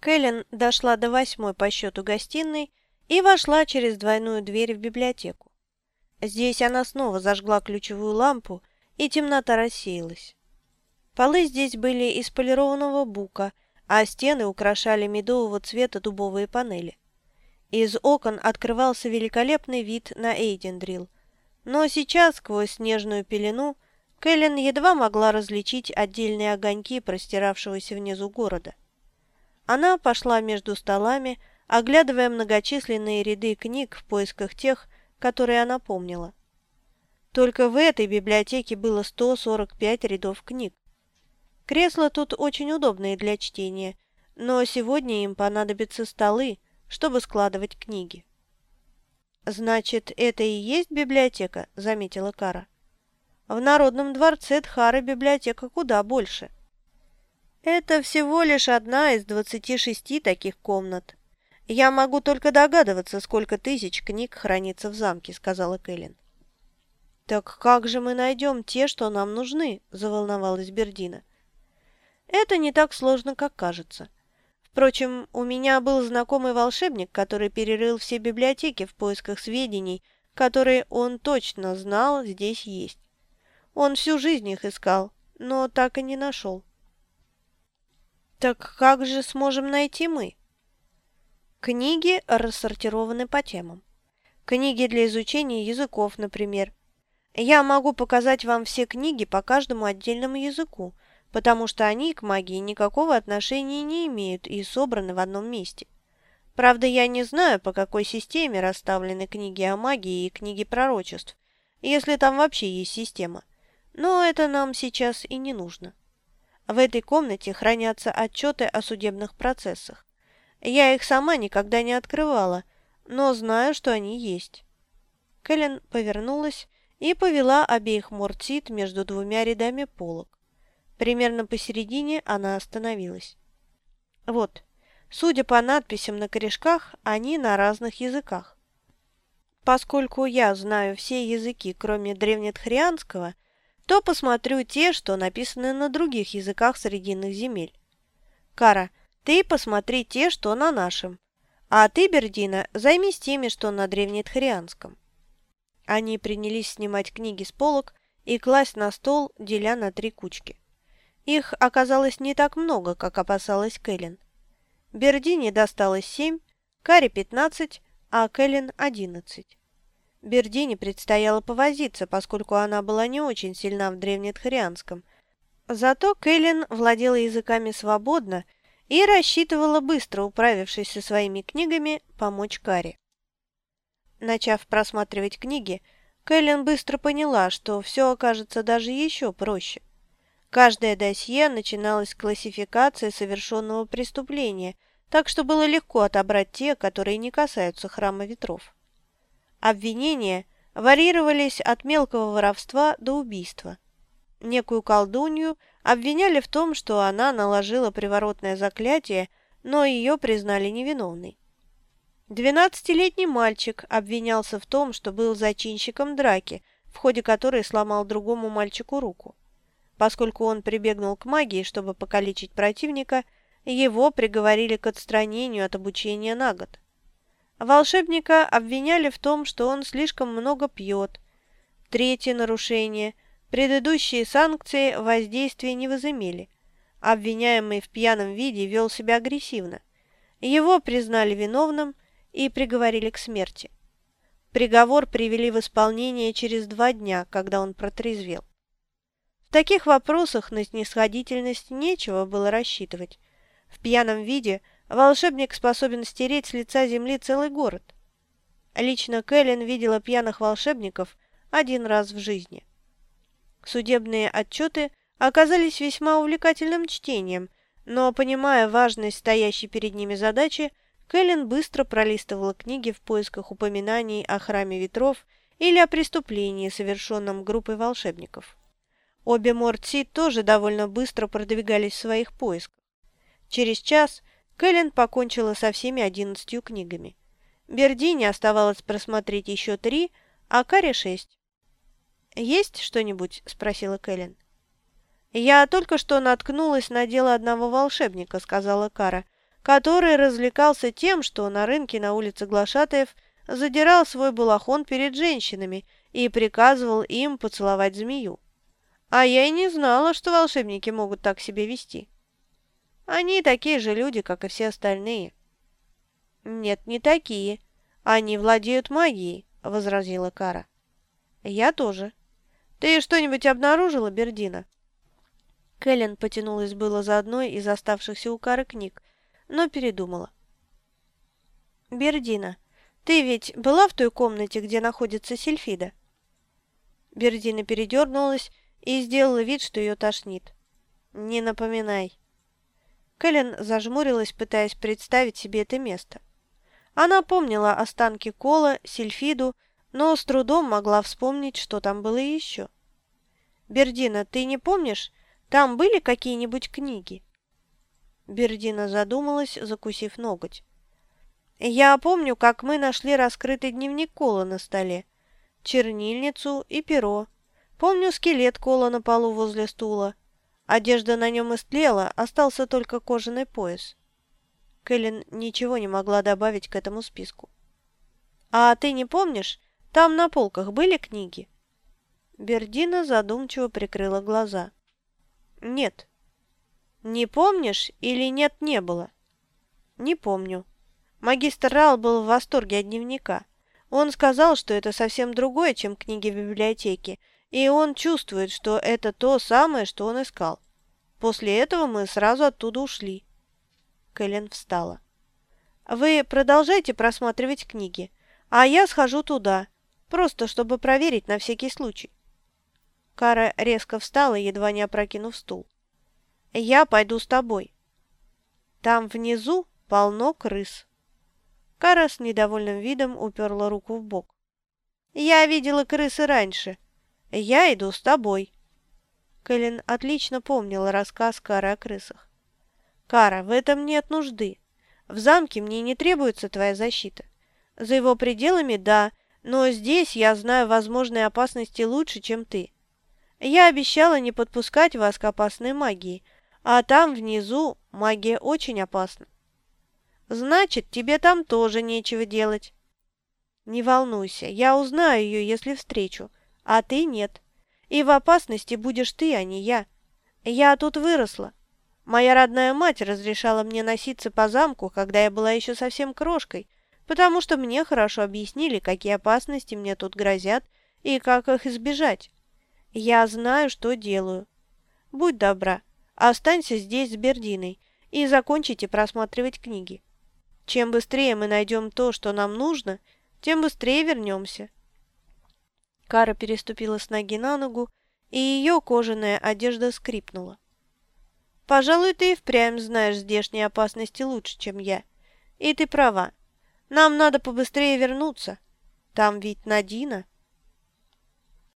Кэлен дошла до восьмой по счету гостиной и вошла через двойную дверь в библиотеку. Здесь она снова зажгла ключевую лампу, и темнота рассеялась. Полы здесь были из полированного бука, а стены украшали медового цвета дубовые панели. Из окон открывался великолепный вид на Эйдендрил, но сейчас, сквозь снежную пелену, Кэлен едва могла различить отдельные огоньки простиравшегося внизу города. Она пошла между столами, оглядывая многочисленные ряды книг в поисках тех, которые она помнила. Только в этой библиотеке было 145 рядов книг. Кресла тут очень удобные для чтения, но сегодня им понадобятся столы, чтобы складывать книги. «Значит, это и есть библиотека?» – заметила Кара. «В Народном дворце Тхары библиотека куда больше». «Это всего лишь одна из двадцати шести таких комнат. Я могу только догадываться, сколько тысяч книг хранится в замке», – сказала Кэлен. «Так как же мы найдем те, что нам нужны?» – заволновалась Бердина. «Это не так сложно, как кажется. Впрочем, у меня был знакомый волшебник, который перерыл все библиотеки в поисках сведений, которые он точно знал здесь есть. Он всю жизнь их искал, но так и не нашел». «Так как же сможем найти мы?» Книги рассортированы по темам. Книги для изучения языков, например – я могу показать вам все книги по каждому отдельному языку, потому что они к магии никакого отношения не имеют и собраны в одном месте. Правда, я не знаю, по какой системе расставлены книги о магии и книги пророчеств, если там вообще есть система. Но это нам сейчас и не нужно. В этой комнате хранятся отчеты о судебных процессах. Я их сама никогда не открывала, но знаю, что они есть. Кэлен повернулась и повела обеих Мортит между двумя рядами полок. Примерно посередине она остановилась. Вот, судя по надписям на корешках, они на разных языках. Поскольку я знаю все языки, кроме древнетхрианского, то посмотрю те, что написаны на других языках Срединных земель. Кара, ты посмотри те, что на нашем, а ты, Бердина, займись теми, что на древнетхрианском. Они принялись снимать книги с полок и класть на стол, деля на три кучки. Их оказалось не так много, как опасалась Кэлен. Бердине досталось семь, Каре пятнадцать, а Кэлен одиннадцать. Бердине предстояло повозиться, поскольку она была не очень сильна в древнетхарианском. Зато Кэлен владела языками свободно и рассчитывала, быстро управившись со своими книгами, помочь Каре. Начав просматривать книги, Кэлен быстро поняла, что все окажется даже еще проще. Каждое досье начиналось с классификации совершенного преступления, так что было легко отобрать те, которые не касаются храма ветров. Обвинения варьировались от мелкого воровства до убийства. Некую колдунью обвиняли в том, что она наложила приворотное заклятие, но ее признали невиновной. Двенадцатилетний мальчик обвинялся в том, что был зачинщиком драки, в ходе которой сломал другому мальчику руку. Поскольку он прибегнул к магии, чтобы покалечить противника, его приговорили к отстранению от обучения на год. Волшебника обвиняли в том, что он слишком много пьет. Третье нарушение – предыдущие санкции воздействия не возымели. Обвиняемый в пьяном виде вел себя агрессивно. Его признали виновным – и приговорили к смерти. Приговор привели в исполнение через два дня, когда он протрезвел. В таких вопросах на снисходительность нечего было рассчитывать. В пьяном виде волшебник способен стереть с лица земли целый город. Лично Кэлен видела пьяных волшебников один раз в жизни. Судебные отчеты оказались весьма увлекательным чтением, но, понимая важность стоящей перед ними задачи, Кэлен быстро пролистывала книги в поисках упоминаний о храме ветров или о преступлении, совершенном группой волшебников. Обе Морти тоже довольно быстро продвигались в своих поисках. Через час Кэлен покончила со всеми одиннадцатью книгами. Бердине оставалось просмотреть еще три, а Каре шесть. «Есть что-нибудь?» – спросила Кэлен. «Я только что наткнулась на дело одного волшебника», – сказала Кара – который развлекался тем, что на рынке на улице Глашатаев задирал свой балахон перед женщинами и приказывал им поцеловать змею. А я и не знала, что волшебники могут так себя вести. Они такие же люди, как и все остальные. Нет, не такие. Они владеют магией, возразила Кара. Я тоже. Ты что-нибудь обнаружила, Бердина? Кэлен потянулась было за одной из оставшихся у Кары книг, но передумала. «Бердина, ты ведь была в той комнате, где находится Сильфида?» Бердина передернулась и сделала вид, что ее тошнит. «Не напоминай». Кэлен зажмурилась, пытаясь представить себе это место. Она помнила останки Кола, Сильфиду, но с трудом могла вспомнить, что там было еще. «Бердина, ты не помнишь, там были какие-нибудь книги?» Бердина задумалась, закусив ноготь. «Я помню, как мы нашли раскрытый дневник Кола на столе, чернильницу и перо. Помню скелет Кола на полу возле стула. Одежда на нем истлела, остался только кожаный пояс». Кэлен ничего не могла добавить к этому списку. «А ты не помнишь, там на полках были книги?» Бердина задумчиво прикрыла глаза. «Нет». «Не помнишь или нет не было?» «Не помню». Магистр Рал был в восторге от дневника. Он сказал, что это совсем другое, чем книги в библиотеке, и он чувствует, что это то самое, что он искал. После этого мы сразу оттуда ушли. Кэлен встала. «Вы продолжайте просматривать книги, а я схожу туда, просто чтобы проверить на всякий случай». Кара резко встала, едва не опрокинув стул. «Я пойду с тобой». «Там внизу полно крыс». Кара с недовольным видом уперла руку в бок. «Я видела крысы раньше. Я иду с тобой». Кэлен отлично помнила рассказ Кары о крысах. «Кара, в этом нет нужды. В замке мне не требуется твоя защита. За его пределами – да, но здесь я знаю возможные опасности лучше, чем ты. Я обещала не подпускать вас к опасной магии, а там внизу магия очень опасна. Значит, тебе там тоже нечего делать. Не волнуйся, я узнаю ее, если встречу, а ты нет. И в опасности будешь ты, а не я. Я тут выросла. Моя родная мать разрешала мне носиться по замку, когда я была еще совсем крошкой, потому что мне хорошо объяснили, какие опасности мне тут грозят и как их избежать. Я знаю, что делаю. Будь добра, останься здесь с Бердиной и закончите просматривать книги. Чем быстрее мы найдем то, что нам нужно, тем быстрее вернемся. Кара переступила с ноги на ногу, и ее кожаная одежда скрипнула. Пожалуй, ты и впрямь знаешь здешние опасности лучше, чем я. И ты права. Нам надо побыстрее вернуться. Там ведь Надина.